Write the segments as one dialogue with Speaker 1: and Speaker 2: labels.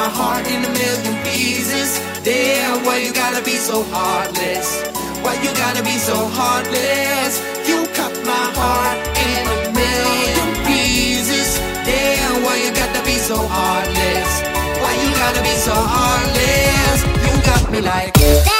Speaker 1: my heart in a million pieces. Damn, why you gotta be so heartless? Why you gotta be so heartless? You cut my heart in a million pieces. Damn, why you gotta be so heartless? Why you gotta be so heartless? You got me like.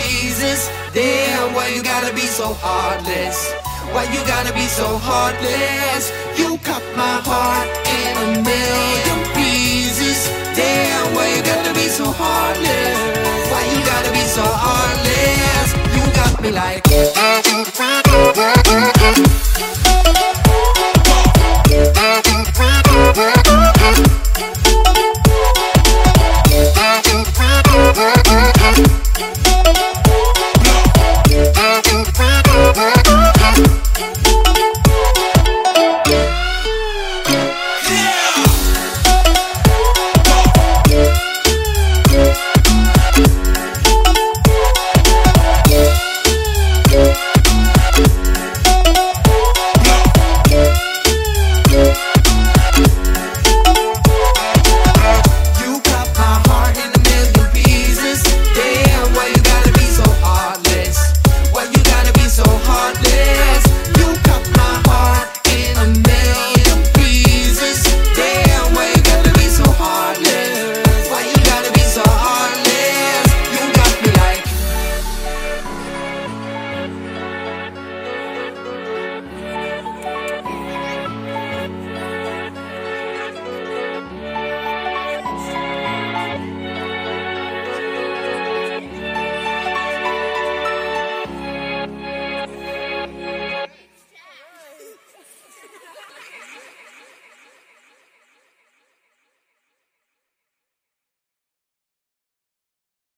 Speaker 1: Pieces. Damn, why you gotta be so heartless? Why you gotta be so heartless? You cut my heart in a million pieces. Damn, why you gotta be so heartless? Why you gotta be so heartless? You got me like.